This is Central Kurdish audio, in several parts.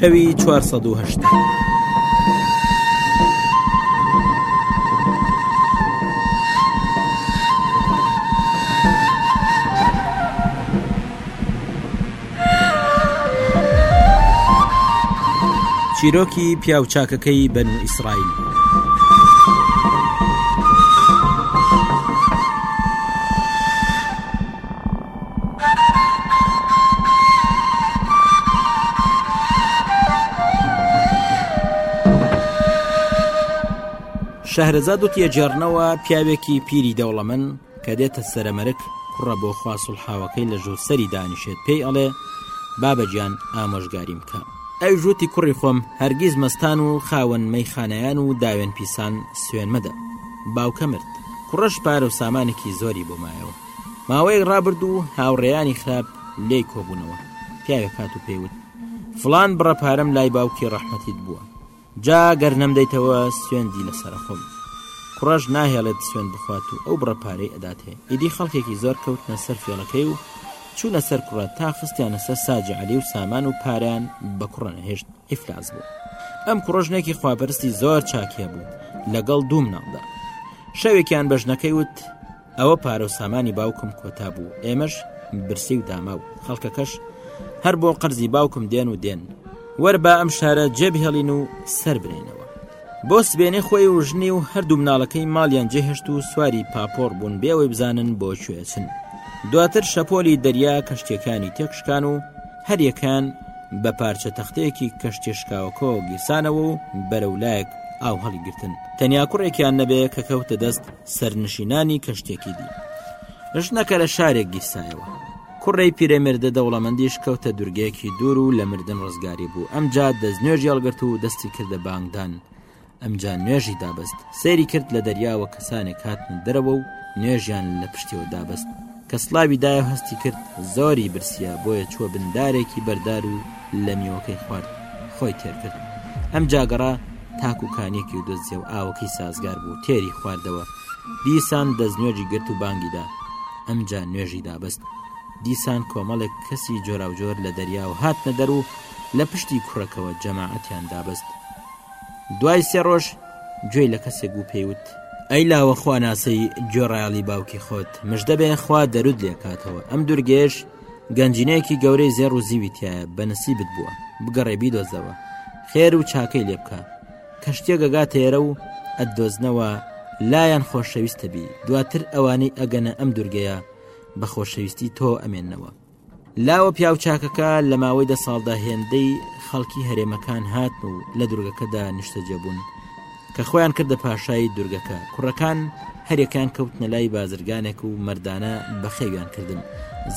شەوی چوار سەد و هەشتا. چیرۆکی پیاوچاکەکەی بەن و ئیسرائیل شەهرەزاد و تێجێڕنەوە پیاوێکی پیری دەوڵەمن کە دێتە سەرەمەرک کوڕە بۆ خواسڵحاوەکەی لە ژوور سەری دانیشێت پێی ئەڵێ بابەجیان ئامۆژگاری بکە ئەو ژووتی کوڕی خۆم هەرگیز مەستان و خاوەن مەیخانەیان و داوێن پیسان سوێن مەدە باوکە مرد کوڕەش پارە و سامانێکی زۆری بۆ مایەوە ماوەیەک ڕابردوو و هاوڕێیانی خراپ لێ کۆبوونەوە پیاوێک هات و پێیوت فلان بڕە پارەم لای باوکی ڕەحمەتیت بووە جا گەر نەمدەیتەوە سوێندی لە سەرخۆم کوڕەش ناهێڵێت سوێن بخوات و ئەو بڕە پارەی ئەدات هەیە ئیدی خەڵکێکی زۆر کەوتنە سەر فێڵەکەی و چوونە سەر کوڕە تا خستیانە سەر ساجی علی و سامان و پاریان بە کوڕە نەهێشت ئیفلاس بوو ئەم کوڕژنێکی خواپەرستی زۆر چاکێ بوو لەگەڵ دوو مناڵدا شەوێکیان بە ژنەکەی وت ئەوە پارە و سامانی باوکم کۆتا بوو ئێمەش برسی و داما و خەڵکەکەش هەر بۆ قەرزی باوکم دێن و دێن وەر با ئەم شارە جێبهێڵین و سەر برێنەوە بۆ سبێنێ خۆی و ژنی و هەردوو مناڵەکەی ماڵیان جێهێشت و سواری پاپۆڕ بوون بێەوەی بزانن بۆ کوێچن دواتر شەپۆلی دەریا کەشتەکانی تێکشکان و هەریەکان بە پارچە تەختەیەکی کەشتێشکاوەکۆ گیرسانەوە و بەرەولایەک ئاو هەڵیگرتن تەنیا کوڕێکیان نەبێ کە کەوتە دەست سەرنشینانی کەشتێکی دی ژنەکە لە شارێک گیرسایەوە کوڕی پیرەمێردە دەوڵەمەندیش کەوتە دورگەیەکی دوور و لە مردن ڕزگاری بوو ئەمجا دەست نوێژ یاڵگرت و دەستی کردە بانگدان ئەمجا نوێژی دابست سەیری کرد لە دەریاوە کەسانێک هاتن دەرەوە و نوێژیان لە پشتیەوە دابست کە سڵاوی دایەو هەستی کرد زۆری برسیە بۆیە چووە بن دارێکی بەردار و لە میوەکەی خوارد خۆی تێر کرد ئەم جاگەڕا تاک و کانیەکی و دۆزیە و ئاوەکەی سازگار بوو تێری خواردەوە دیسان دەست نوێژی گرت و بانگیدا ئەمجا نوێژی دابست دیسان کۆمەڵێک کەسی جۆراوجۆر لە دەریا و هاتنە دەر و لە پشتی کوڕەکەەوە جەماعەتیان دابست دوای سێ ڕۆژ گوێی لە کەسێک بوو پێی وت ئەی لاوە خوا ناسەی گوێڕایەڵی باوکی خۆت مژدەبێ خوا دەرود لێکاتەوە ئەم دوورگێش گەنجینەیەکی گەورەی زێڕ و زیوی تایە بە نسیبت بووە بگەڕێ بیدۆزەوە خێر و چاکەی لێ بکە کەشتە گەگاتێرە و ئەدۆزنەوە لایەن خۆشەویستە بی دواتر ئەوانەی ئەگەنە ئەم دوورگەیە بە خۆشەویستی تۆ ئەمێنەوە لاوە پیاوچاکەکە لە ماوەی دە ساڵدا هێندەی خەڵکی هەرێمەکان هاتن و لە دورگەکەدا نیشتەجێبوون کە خۆیان کردە پاشایی دورگەکە کوڕەکان هەرێکان کەوتنە لای بازرگانێک و مردانە بەخێویان کردن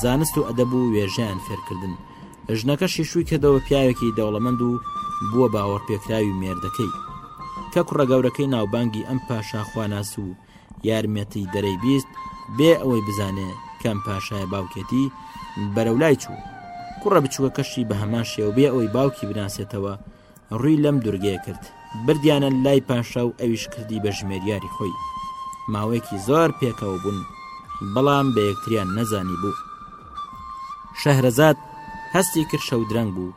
زانست و ئەدەب و وێژیان فێرکردن ژنەکە شیشووی کردەوە پیاوێکی دەوڵەمەند و بووە باوەڕ پێکراوی مێردەکەی کە کوڕە گەورەکەی ناوبانگی ئەم پاشاخواناس و یارمەتی دەرەی بیست بێ ئەوەی بزانێ کەم پاشای باوکێتی بەرەو لای چوو کوڕە بچووە کەشی بە هەمان شێو بێ ئەوەی باوکی بناسێتەوە ڕووی لەم دوورگەیە کرد بردیانە لای پاشا و ئەویش کردی بە ژمێریاری خۆی ماوەیەکی زۆر پێکەوە بوون بەڵام بە یەکتریان نەزانی بوو شەهرەزاد هەستی کرد شەو درەنگ بوو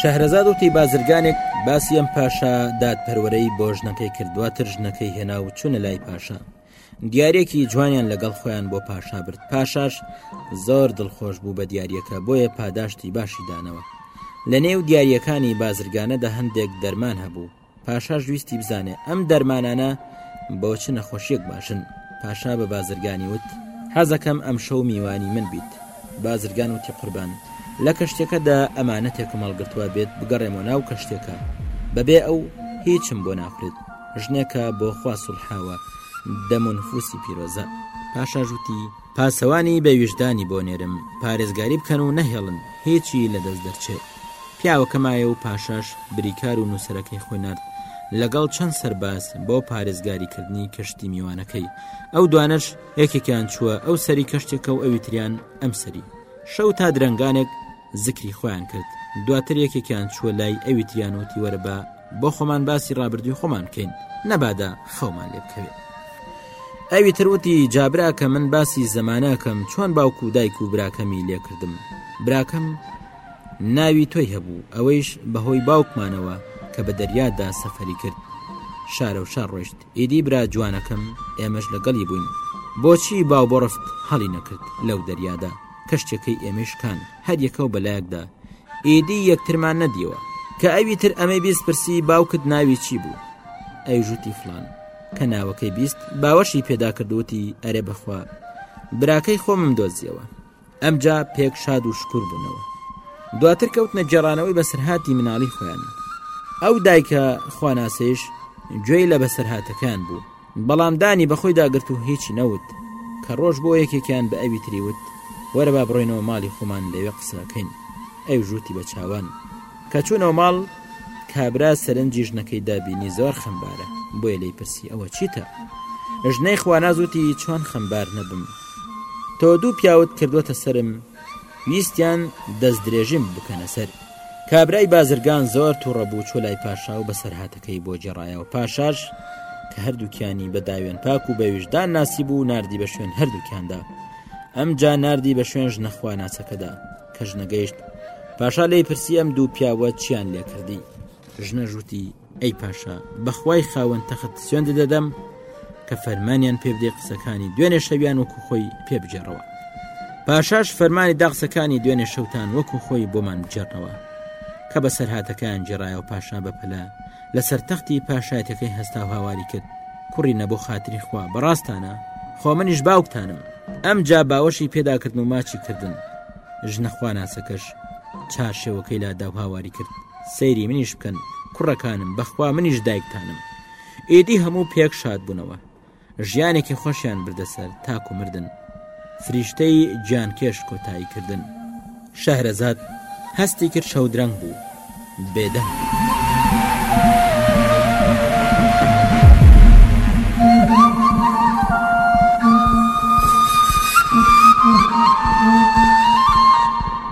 شەهرەزاد وتی بازرگانێک باسی ئەم پاشا دادپەروەرەی بۆ ژنەکەی کردواتر ژنەکەی هێنا و چوونە لای پاشا دیارێکی جوانیان لەگەڵ خۆیان بۆ پاشا برد پاشاش زۆر دڵخۆش بوو بە دیارەکە بۆیە پاداشتی باشی دانەوە لە نێو دیارەکانی بازرگانەدا هەندێک دەرمان هەبوو پاشاش ویستی بزانێ ئەم دەرمانانە بۆ چ نەخۆشیەک باشن پاشا بە بازرگانی وت حەزەکەم ئەم شەو میوانی من بیت بازرگان وتی قوربان لە کەشتەکەدا ئەمانەتێکم هەڵگرتووە بێت بگەڕێمە ناو کەشتێکە بەبێ ئەو هیچم بۆ ناخرێت ژنێکە بۆ خوا سڵحاوە دەمونفوسی پیرۆزە پاشاژوتی پاسەوانی بێ ویژدانی بۆ نێرم پارێزگاری بکەن و نەهێڵن هیچی لە دەست دەرچێت پیاوەکە مایە و پاشاش بریکار و نووسەرەکەی خۆی نرد لەگەڵ چەند سەرباز بۆ پارێزگاریکردنی کەشتی میوانەکەی ئەو دوانش یەکێکیان چووە ئەو سەری کەشتێکە و ئەوی تریان ئەم سەری شەو تا درەنگانێک زکری خۆیان کرد دواتر یەکێکیان چووە لای ئەوی تریان وتی وەرە بە بۆ خۆمان باسی ڕابردووی خۆمان بکەین نەبادا خەومان لێ بکەوێت ئەوی تروتی جابراکە من باسی زەمانەکەم چۆن باوک و دایک و براکەمی لێکردم براکەم ناوی تۆی هەبوو ئەوەیش بەهۆی باوکمانەوە کە بە دەریادا سەفەری کرد شارە و شار ڕۆشت ئیدی برا جوانەکەم ئێمەش لەگەڵی بووین بۆچی باو بۆڕست هەڵی نەکرد لەو دەریادا کەشتیەکەی ئێمەی شکان هەر یەکەو بەلایەکدا ئیدی یەکترمان نەدیەوە کە ئەوی تر ئەمەی بیست پرسی باوکت ناوی چی بوو ئەویش وتی فلان کە ناوەکەی بیست باوەشی پێدا کردوتی ئەرێ بەخوا براکەی خۆمم دۆزیەوە ئەمجا پێک شاد و شکور بوونەوە دواتر کەوتنە جێڕانەوەی بەسەرهاتی مناڵی خۆیان ئەو دایکە خواناسەیش گوێی لە بەسەرهاتەکان بوو بەڵام دانی بەخۆی داگرت و هیچی نەوت کە ڕۆژ بۆ یەکێکیان بە ئەوی تریوت وەرە با بڕۆینەوە ماڵی خۆمان لەوێ قسەکەین ئەو ژووتی بە چاوان کە چوونەوە ماڵ کابرا سەرنجی ژنەکەی دابینی زۆر خەمبارە بۆیە لی پرسی ئەوە چیتە ژنەی خوانازوتی چۆن خەمبار نەبم تۆ دوو پیاوت کردوەتە سرم ویستیان دەست درێژیم بکەنە سەر کابرای بازرگان زۆر تووڕەبوو چۆ لای پاشا و بەسەرهاتەکەی بۆ جێڕایەوە پاشاش کە هەردووکیانی بە داوێن پاک و بەویژدان ناسی بوو نردی بە شوێن هەردووکیاندا ئەم جا نردی بە شوێن ژنەخوا ناسەکەدا کە ژنەگەیشت پاشا لی پرسی ئەم دوو پیاوە چیان لێکردی ژنە ژووتی ئەی پاشا بەخوای خاوەن تەخت سوێند دەدەم کە فەرمانیان پێ بدەی قسەکانی دوێنێ شەویان وەکو خۆی پێ بجێڕەوە پاشاش فەرمانی دا قسەکانی دوێنێ شەوتان وەکو خۆی بۆمان بجێڕنەوە کە بە سەرهاتەکان جێڕایە و پاشا بەپەلە لەسەر تەختی پاشایەتەکەی هەستا و هاواری کرد کوڕی نەبۆ خاتری خوا بەڕاستانە خۆ منیش باوکتانم ئەم جا باوەشی پێداکردن و ماچی کردن ژنەخوا ناسەکەش چارشێوەکەی لادا و هاواری کرد سەیری منیش بکەن کوڕەکانم بەخوا منیش دایکتانم ئیدی هەموو پێک شاد بوونەوە ژیانێکی خۆشیان بردەسەر تاکو مردن فریشتەی گیانکێش کۆتایی کردن شەهرەزاد هەستی کرد شەودرەنگ بوو بێدەنگ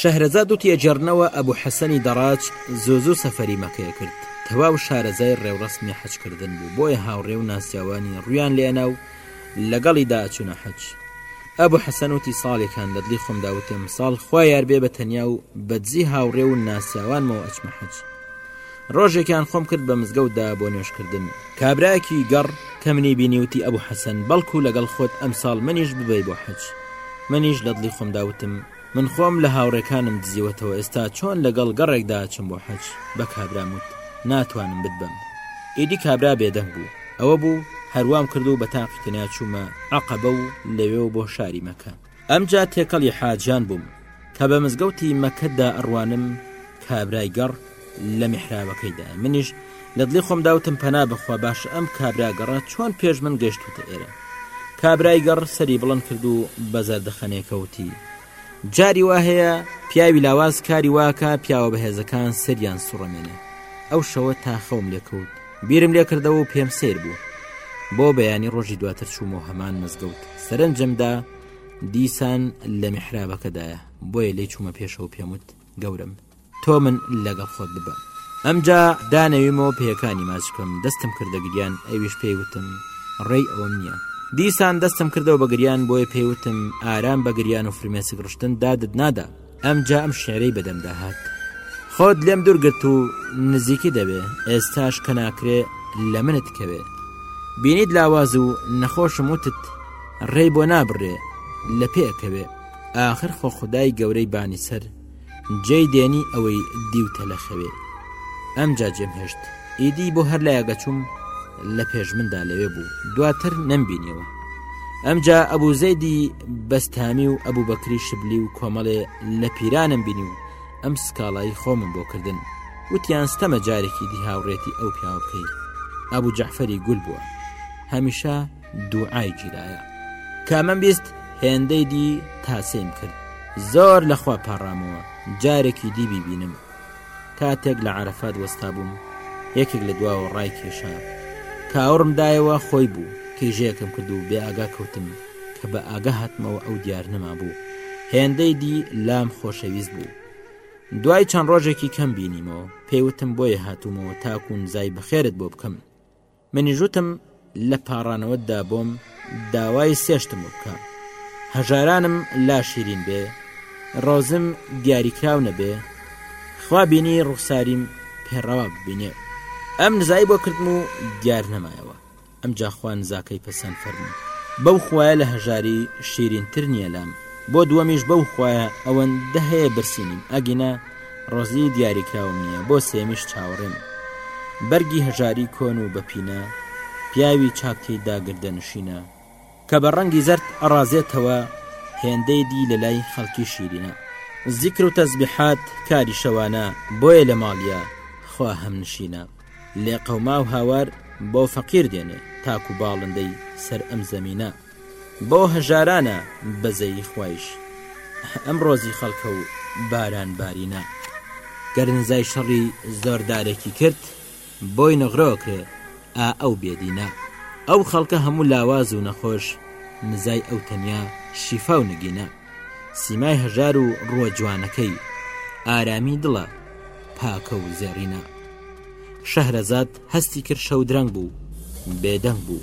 شەهرەزاد و تێگێڕنەوە ئەبو حەسەنی دەڕاج زوو زوو سەفەری مەکەیە کرد تەواو شارەزای ڕێوڕەسمی حەج کردن بوو بۆیە هاوڕێ و ناسیاوانی ڕویان لێنا و لەگەڵیدا ئەچونە حەج ئەبو حەسەن وتی ساڵێکان لەدلی خۆمدا وتم ساڵ خوا یاربێ بە تەنیا و بەدزی هاوڕێ و ناسیاوانمەوە ئەچمە حەج ڕۆژێکیان خۆم کرد بە مزگەوتدا بۆ نوێشکردن کابراکی گەڕ کە منی بینیوتی ئەبوو حەسەن بەڵکو لەگەڵ خۆت ئەم ساڵ منیش ببەی بۆ حەج منیش لە دڵی خۆم داوتم من خۆم لە هاوڕێکانم دزیوەتەوە ئێستا چۆن لەگەڵ گەڕێکدا چم بۆ حەج بە کابراموت ناتوانم بدبم ئیدی کابرا بێدەنگ بوو ئەوە بوو هەروام کردو بە تاقی تەنیا چوومە عقبە و لەوێ و بۆ شاری مەکە ئەمجا تێکەڵی حاجیان بووم کە بە مزگەوتی مەکەدا ئەڕوانم کابرای گەڕ لە میحرابەکەیدا منیش لە دڵی خۆم داوتم پەنا بخوا باش ئەم کابرا گەڕە چۆن پێش من گەشتوتە ئێرە کابرای گەڕ سەری بڵند کرد و بە زەردەخەنێکەوتی جاری وا هەیە پیاوی لاواز کاری واکە پیاوە بەهێزەکان سەریان سوڕەمێنێ ئەو شەوە تا خەوم لێکەوت بیرم لێ کردەوە و پێم سیر بوو بۆ بەیانی ڕۆژی دواتر چوومە هەمان مزگەوت سەرنجمدا دیسان لە میحرابەکەدایە بۆیە لێ چوومە پێشەوە پێموت گەورم تۆ من لەگەڵ خۆت ببە ئەمجا دانەویمەوە پێەکانی ماچکەم دەستم کردە گریان ئەویش پێی وتم ڕێی ئەوم نییە دیسان دەستم کردەوە بە گریان بۆیە پێیوتم ئارام بە گریان و فرمێسک ڕشتن دادت نادا ئەمجا ئەم شیعرەی بە دەمدا هات. خۆت لێم دوور گرت و نزیکی دەوێ، ئێستاش کە ناکرێ لە منت کەوێ. بینیت لاواز و نەخۆشم وتت ڕێی بۆ نابڕێ، لە پێ ئەکەوێ. ئاخر خۆ خودای گەورەی بانی سەر جێی دێنی ئەوەی دیوتە لە خەوێ. ئەمجا جێم هێشت. ئیدی بۆ هەر لایەک دەچووم لە پێش مندا لەوێ بوو دواتر نەمبینیەوە ئەمجا ئەبوو زەیدی بەستامی و ئەبوو بەکری شبلی و کۆمەڵێ لە پیرانم بینی و ئەم سکاڵایی خۆمم بۆ کردن وتیان ستەمە جارێکی دی هاوڕێتی ئەو پیاوە بکەی ئەبوو جەعفەری گول بووە هەمیشە دوعای گیرایە کامەم بیست هێندەی دی تاسەیم کرد زۆر لەخوا پاڕامەوە جارێکی دیبی بینم کاتێک لە عرفات وەستا بووم یەکێک لە دواوە ڕای کێشا کاوڕم دایەوە خۆی بوو کێژەیەکم کرد و بێ ئاگا کەوتم کە بە ئاگا هاتمەوە ئەو دیار نەما بوو هێندەی دی لام خۆشەویست بوو دوای چەند ڕۆژێکی کەم بینیمەوە پێیوتم بۆیە هاتوومەوە تاکوون زای بەخێرت بۆ بکەم منیش وتم لە پاڕانەوەتدا بۆم داوای سێشتم بکە هەژارانم لا شیرین بێ ڕۆزم دیاریکراو نەبێ خوا بینی ڕوخساریم پێڕەوا ببینێ ئەم نزای بۆ کردم و دیار نەمایەوە ئەم جاخوان زاکەی پەسەند فەرمو بەو خویە لە هەژاری شیرینتر نییە لام بۆ دووەمیش بەو خویە ئەوەندە هەیە برسینیم ئەگینا ڕۆزی دیاری کراوم نییە بۆ سێمیش چاوەڕێمە بەرگی هەژاری کۆن و بەپینە پیاوی چاک تێیدا گردە نشینە کە بە ڕەنگی زەرد ئەڕازێتەوە هێندەی دی لە لای خەڵکی شیرینە زیکر و تەزبیحات کاری شەوانە بۆیە لە ماڵیە خوا هەم نشینە لێ قەوما و هاوار بۆ فەقیر دێنێ تاکو باڵندەی سەر ئەم زەمینە بەو هەژارانە بەزەیی خوایش ئەم ڕۆزی خەڵکە و باران بارینە گەر نزای شەڕی زۆردارێکی کرد بۆی نغرۆکرێ ئا ئەو بێدینە ئەو خەڵکە هەموو لاواز و نەخۆش نزای ئەو تەنیا شیفا و نگینە سیمای هەژار و ڕووە جوانەکەی ئارامی دڵە پاکە و زێڕینە شەهرەزاد هەستی کرد شەو درەنگ بوو بێدەنگ بوو.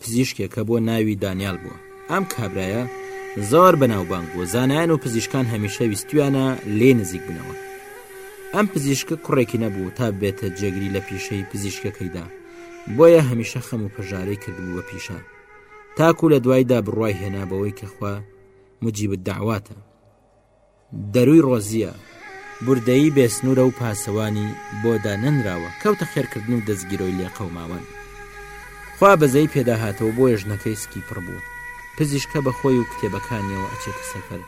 پزیشکێکە بووە ناوی دانیال بووە ئەم کابرایە زۆر بەناوبانگ بووە زانایان و پزیشکان هەمیشە ویستویانە لێ نزیک بنەوە ئەم پزیشکە کوڕێکی نەبوو تا بێتە جێگری لە پیشەی پزیشکەکەیدا بۆیە هەمیشە خەم و پەژارەی کردبوو بە پیشە تاکو لە دوایدا بڕای هێنا بەوەی کەخوا مجیب داواتە دەرووی ڕۆزییە بوردەیی بێ سنوورە و پاسەوانی بۆ دانەنراوە، کەوتە خێرکردن و دەستگیرۆی لێ قەوماون. خوا بەزەی پێدا هاتەوە بۆیە ژنەکەی سکی پڕ بوو. پزیشکە بە خۆی و کتێبەکانییەوە ئەچێتە سەفەر.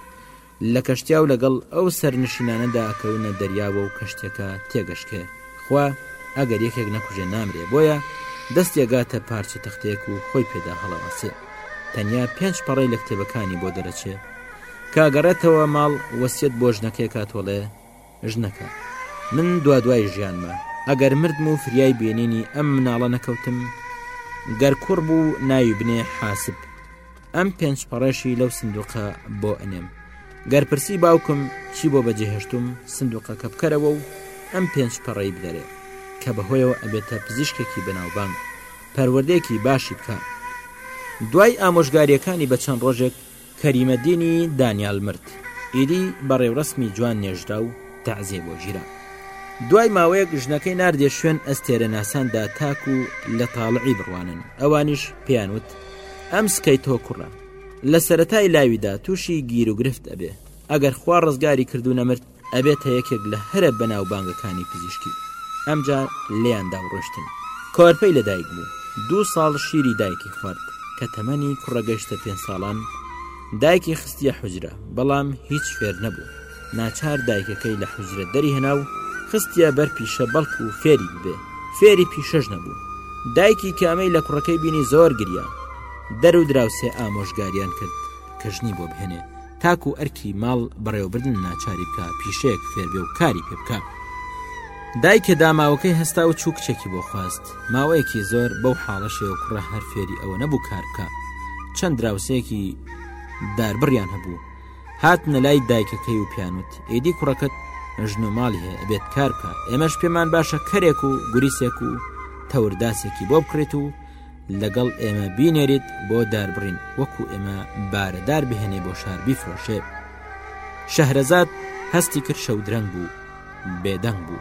لە کەشتیا و لەگەڵ ئەو سەرنشینانەدا ئەکەونە دەریاوە و کەشتیەکە تێگەشکێ. خوا ئەگەر یەکێک نەکوژێ نامرێ بۆیە دەستی ئەگاتە پارچە تەختەیەک و خۆی پێدا هەڵەواسێ. تەنیا پێنج پەڕەی لە کتێبەکانی بۆ دەرەچێ. کاگەڕێتەوە ماڵ وەسیەت بۆ ژنەکەی کات وەڵێ ژنەکە من دوا دوای ژیانمە ئەگەر مردم و فریای بینینی ئەم مناڵە نەکەوتم گەر کوڕ بوو ناوی بنێ حاسب ئەم پێنج پەڕێشی لەو سندوقە بۆ ئەنێم گەر پرسی باوکم چی بۆ بەجێهێشتم سندوقەکە بکەرەوە و ئەم پێنج پەڕەی بدەرێ کە بەهۆیەوە ئەبێتە پزیشکێکی بەناوبانگ پەروەردەیەکی باشی بکە دوای ئامۆژگاریەکانی بە چەند ڕۆژێک کەریمەدینی دانیال مرد، ئیدی بە ڕێورەسمی جوان نێژرا و تەعزیەی بۆ گیرا. دوای ماوەیەک ژنەکەی ناردیە شوێن ئەستێرەناساندا تاکو لە تاڵعی بڕوانن، ئەوانیش پێیان وت، ئەم سکەی تۆ کوڕە، لە سەرەتای لاویدا تووشی گیروگرفت ئەبێ، ئەگەر خوا ڕزگاری کرد و نەمرد، ئەبێتە یەکێک لە هەرە بەناوبانگەکانی پزیشکی. ئەمجا لێیان دا و ڕۆشتن. کۆرپەی لە دایک بوو. دوو ساڵ شیری دایکی خوارد. کە تەمەنی کوڕە گەشتە پێنج ساڵان، دایکی خستییە حوجرە، بەڵام هیچ فێر نەبوو. ناچار دایکەکەی لە حوجرە دەریهێنا و خستییە بەر پیشە بەڵکو فێری ببێ. فێری پیشەش نەبوو. دایکی کە ئەمەی لە کوڕەکەی بینی زۆر گریا. دەر و دراوسێ ئامۆژگاریان کرد کە ژنی بۆ بهێنێ. تاکو ئەرکی ماڵ بەڕێوەبردن ناچاری بکە پیشەیەک فێربێ و کاری پێ بکە دایکە داماوەکەی هەستا و چوو کچێکی بۆ خواست ماوەیەکی زۆر بەو حاڵەشێ و کوڕە هەر فێری ئەوە نەبوو کار بکە چەند دراوسەیەکی داربڕیان هەبوو هاتنە لای دایکەکەی و پیانوت ئیدی کوڕەکەت ژن و ماڵی هەیە ئەبێت کار بکە ئێمەش پێمان باشە کەرێک و گوریسێک و تەورداسێکی بۆ بکرێت و لەگەڵ ئێمە بینێریت بۆ داربڕین وەکو ئێمە بارەدار بهێنێ بۆ شار بیفرۆشێ شەهرەزاد هەستی کرد شەودرەنگ بوو بێدەنگ بوو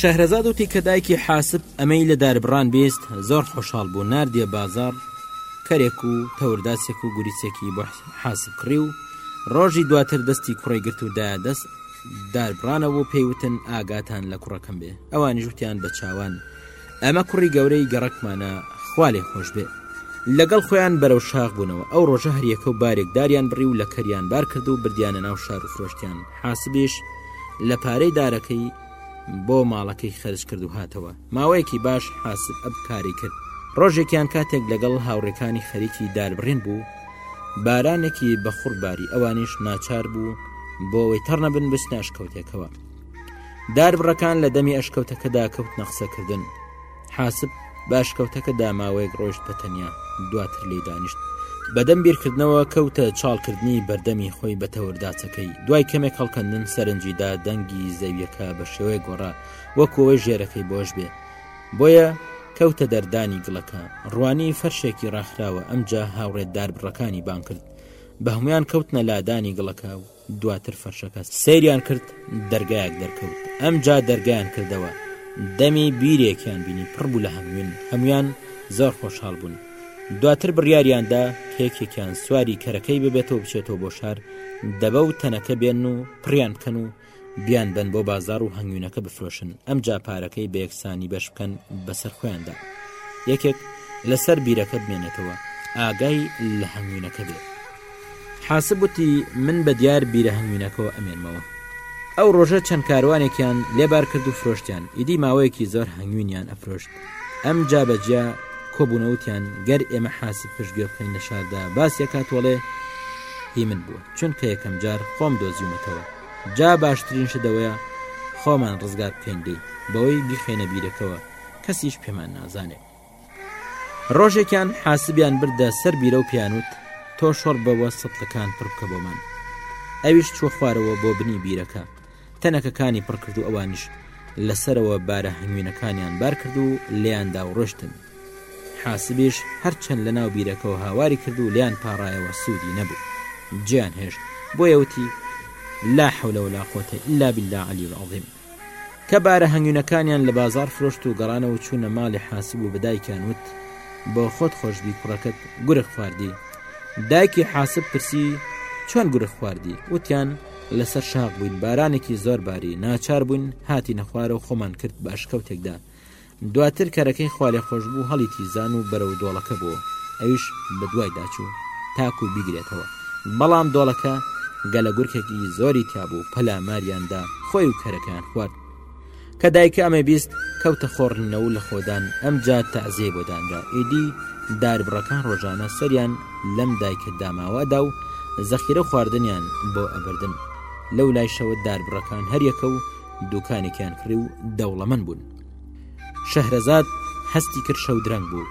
شەهرەزاد وتی کە دایکی حاسب ئەمەی لە داربڕان بیست زۆر خۆشحاڵ بوو نردە بازار کەرێک و تەورداسێک و گوریسێکی بە حاسب کڕی و ڕۆژی دواتر دەستی کوڕی گرت و دا دەست داربڕانەوە و پێی وتن ئاگاتان لە کوڕەکەم بێ ئەوانیش وتیان بە چاوان ئەمە کوڕی گەورەی گەڕەکمانە خوا لێ خۆش بێ لەگەڵ خۆیان بەرەو شاخ بوونەوە ئەو ڕۆژە هەریەکە و بارێک داریان بڕی و لە کەریان بار کرد و بردیانە ناو شار و فرۆشتیان حاسبیش لە پارەی دارەکەی بۆ ماڵەکەی خەرج کرد و هاتەوە ماوەیەکی باش حاسب ئەب کاری کرد ڕۆژێکیان کاتێک لەگەڵ هاوڕێکانی خەریکی داربڕین بوو بارانێکی بەخوڕ باری ئەوانیش ناچار بوو بۆەوەی تەڕ نەبن بچ ناشکەوتێکەوە دار بڕەکان لە دەمی ئەشکەوتەکەدا کەوت نەخسەکردن حاسب باشکەوتەکە داماوەیەک ڕۆشت بە تەنیا دواتر لێ دانیشت بەدەم بیرکردنەوە کەوتە چاڵکردنی بەردەمی خۆی بە تەورداچەکەی دوای کەمێک هەڵکەندن سەرنجیدا دەنگی زەویەکە بە شێوەیە گۆڕا وەکەوەی ژێرەکەی بۆش بێ بۆیە کەوتە دەر دانی گڵەکە، ڕوانی فەرشێکی ڕاخراوە، ئەمجا هاوڕێ داربڕەکانی بانگ کرد، بە هەموان کەوتنە لادانی گڵەکە و دواتر فەرشەکە سەیریان کرد، دەرگایەک دەرکەوت، ئەمجا دەرگایان کردەوە، دەمی بیرێکیان بینی پڕ بوو لە هەنگوین، هەموان زۆر خۆشحاڵ بوون، دواتر بڕیاریان دا کە یەکێکیان سواری کەرەکەی ببێتەوە بچێتەوە بۆ شار، دەبە و تەنەکە بێنن و پڕیان بکەن و، بیان بەن بۆ بازار و هەنگوینەکە بفرۆشن ئەم جا پارەکەی بە یەکسانی بەش بکەن بەسەر خۆیاندا یەکێک لەسەر بیرەکە بمێنێتەوە ئاگای لە هەنگوینەکە بێت حاسب وتی من بە دیار بیرە هەنگوینەکەەوە ئەمێنمەوە ئەو ڕۆژە چەند کاروانێکیان لێبار کرد و فرۆشتیان ئیدی ماوەیەکی زۆر هەنگوینیان ئەفرۆشت ئەم جا بەجیا کۆبوونەوتیان گەر ئێمە حاسب پشتگوێ بخین لە شاردا باسیەکات وەڵێ هی من بووە چونکە یەکەم جار خۆم دۆزیومەتەوە جا باشترین شدەوەیە خۆمان ڕزگار بکەین لی بەوەی بیخێنە بیرەکەوە کەسیش پێمان نازانێت ڕۆژێکیان حاسبیان بردە سەر بیرە و پیانوت تۆ شۆڕ بەوە سەتلەکان پڕبکە بۆمان ئەویش چوە خوارەوە بۆ بنی بیرەکە تەنەکەکانی پڕ کرد و ئەوانیش لەسەرەوە بارە هەنگوینەکانیان بار کرد و لێیاندا و ڕۆشتن حاسبیش هەرچەند لە ناو بیرەکەەوە هاواری کرد و لیان پاڕایەوە سوودی نەبوو جیان هێشت بۆیەوتی لا حولە ولا قوتە إلا بالله علی العظیم کە بارە هەنگوینەکانیان لە بازار فرۆشت و گەڕانەوە چوونە ماڵی حاسب و بەدایکیان وت بۆ خۆت خۆشببی کوڕەکەت گورە خواردی دایکی حاسب پرسی چۆن گورە خواردی وتیان لەسەر شاخ بووین بارانێکی زۆر باری ناچار بووین هاتینە خوارە و خۆمان کرد باشکەوتێکدا دواتر کەرەکەی خوالێ خۆش بوو هەڵی تیزان و بەرەو دۆڵەکە بووە ئەویش بە دوای داچوو تاکو بیگرێتەوە بەڵام دۆڵەکە گەلە گورکێکی زۆری تابوو پەلاماریاندا خۆی و کەرەکەیان خوارد کە دایکە ئەمەی بیست کەوتە خۆڕنینەوە و لە خۆدان ئەمجا تەعزێ بۆ دانرا ئیدی داربڕەکان ڕۆژانە سەریان لەم دایکە داماوادا و زەخیرە خواردنیان بۆ ئەبردن لەو لایشەوە داربڕەکان هەریەکە و دوکانێکیان کڕی و دەوڵەمەند بوون شەهرەزاد هەستی کرد شەو درەنگ بوو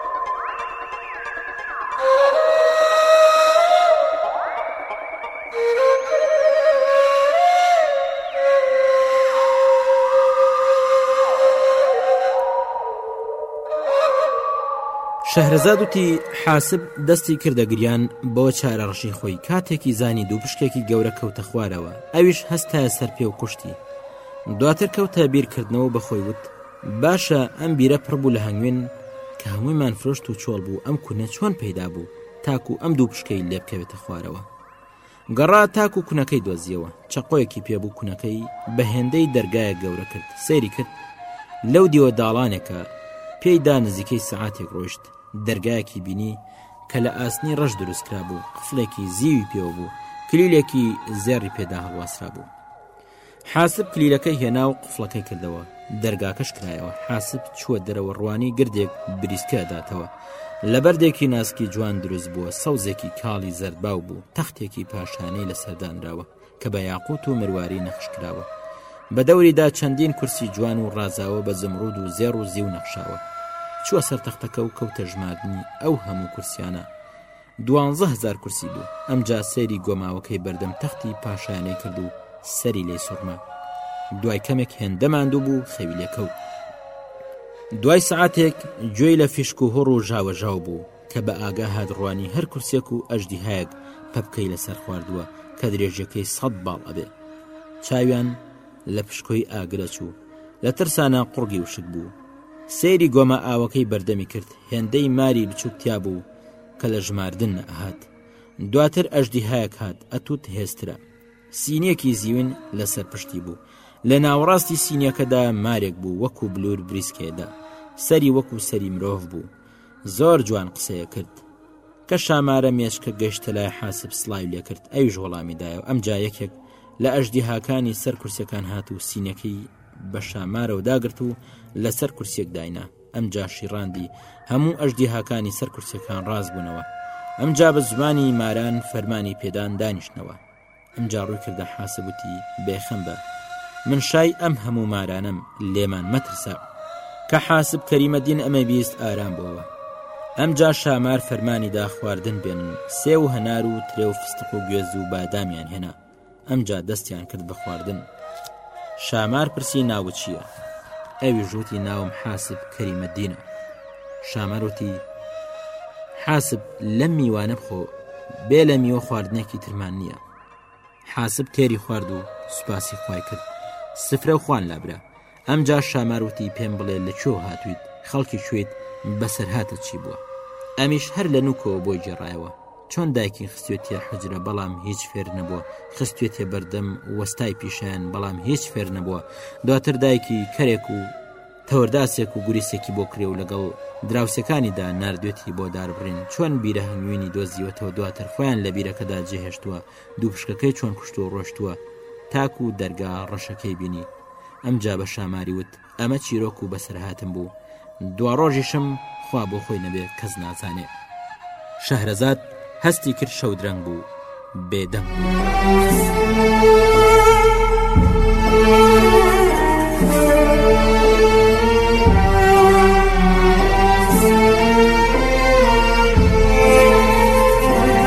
شەهرەزاد وتی حاسب دەستی کردە گریان بۆ چارە ڕەشی خۆی کاتێکی زانی دوو پشکێکی گەورە کەوتە خوارەوە ئەویش هەستایە سەر پێ و کوشتی دواتر کەوتە بیرکردنەوە بەخۆی وت باشە ئەم بیرە پڕ بوو لە هەنگوین کە هەموویمان فرۆشت و چۆڵ بوو ئەم کونە چۆن پەیدا بوو تاکو ئەم دوو پشکەی لێبکەوێتە خوارەوە گەڕا تاکو کونەکەی دۆزیەوە چەقۆیەکی پێبوو کونەکەی بە هێندەی دەرگایە گەورە کرد سەیری کرد لەو دیوە داڵانێکە پێیدا نزیکەی سعاتێک ڕۆشت دەرگایەکی بینی کە لە ئاسنی ڕەش دروستکرا بوو قفلێکی زیوی پێوە بوو کلیلێکی زێڕی پێدا هەڵواسرا بوو حاسب کلیلەکەی هێنا و قفڵەکەی کردەوە دەرگاکەش کرایەوە حاسب چووە دەرەوە ڕوانی گردێک بریسکەداتەوە لە بەردێکی ناسکی جوان دروست بووە سەوزێکی کاڵی زەرباو بوو تەختێکی پاشانەی لە سەردانراوە کە بە یاقوت و مرواری نەخش کراوە بە دەوریدا چەندین کورسی جوان و ڕازاوە بە زمرود و زێڕ و زیو نەخشاوە چووە سەر تەختەکە و کەوتە ژماردنی ئەو هەموو کورسیانە دوانزە هەزار کورسی بوو ئەمجا سەیری گۆماوەکەی بەردەم تەختی پاشایانەی کرد و سەری لی سوڕما دوای کەمێک هێندە ماندوو بوو خەوی لێکەوت دوای سعاتێک گوێی لە فیشک و هۆڕ و ژاوەژاو بوو کە بە ئاگا هادڕوانی هەر کورسێک و ئەشدی هەیەک پەپکەی لەسەر خواردووە کە درێژەکەی سەد باڵ ئەبێ چاویان لە پشکۆی ئاگرە چوو لە ترسانە قڕگی وشک بوو سەیری گۆمە ئاوەکەی بەردەمی کرد هێندەی ماری بچووکتیا بوو کە لە ژماردن هات دواتر ئەژدیهایەک هات ئەتوت هێسترا سینیەکی زیون لەسەر پشتی بوو لە ناوەڕاستی سینیەکەدا مارێک بوو وەکو بلور بریسکێدا سەری وەکو سەری مرۆڤ بوو زۆر جوان قسەیە کرد کە شامارە مێشکە گەشتە لای حاسب سلای لێکرد ئەویش وەڵامیدایە ئەم جا یەکێک لە ئەژدیهاکانی سەر کورسەکان هات و سینەکەی بە شامارەوە داگرت و لەسەر کورسێک داینا ئەم جاشی ڕاندی هەموو ئەژدیهاکانی سەر کورسیەکان ڕاست بوونەوە ئەم جا بە زمانی ماران فەرمانی پێدان دانیشتنەوە ئەم جا ڕووی کردە حاسبوتی بێخەم بە من شای ئەم هەموو مارانم لێمان مەترسە کە حاسب کەریمە دین ئەمە بیست ئارام بۆەوە ئەم جا شامار فەرمانی دا خواردن بێنن سێ و هەنار و ترێ و فستق و گوێز و بادامیان هێنا ئەمجا دەستیان کرد بە خواردن شامار پرسی ناوە چییە ئەوی ژووتی ناوم حاسب کەریمە دینە شامەرۆتی حاسب لەم میوانە خۆ بێ لە میوە خواردنێکی ترمان نییە حاسب تێری خوارد و سوپاسی خی کرد سفرە خوان لابرا ئەمجا شامار وتی پێم بڵێ لە کوێ هاتوویت خەڵکی کوێیت بەسەرهاتە چی بووە ئەمیش هەر لە نوکەوە بۆی جێڕایەوە چۆن دایکی خستێتە حجرە بەڵام هیچ فێر نەبووە خستێتە بەردەم وەستای پیشیان بەڵام هیچ فێر نەبووە دواتر دایکی کەرێک و تەوەرداسێک و گوریسێکی بۆ کرێ و لەگەڵ دراوسەکانیدا نردێتی بۆ داربڕین چۆن بیرە هەنگوینی دۆزیوەتەوە دواتر خۆیان لە بیرەکەدا جێهێشتووە دوو پشکەکەی چۆن کوشت و ڕۆشتووە تاکو و دەرگا ڕەشەکەی بینی ئەم جا بە شاماری وت ئەمە چیرۆک و بەسەرهاتم بوو دوا ڕۆژیشم خوا بۆ خۆی نەبێت کەس نازانێ شەهرەزاد هەستی کرد شەو درەنگ بوو بێدەنگ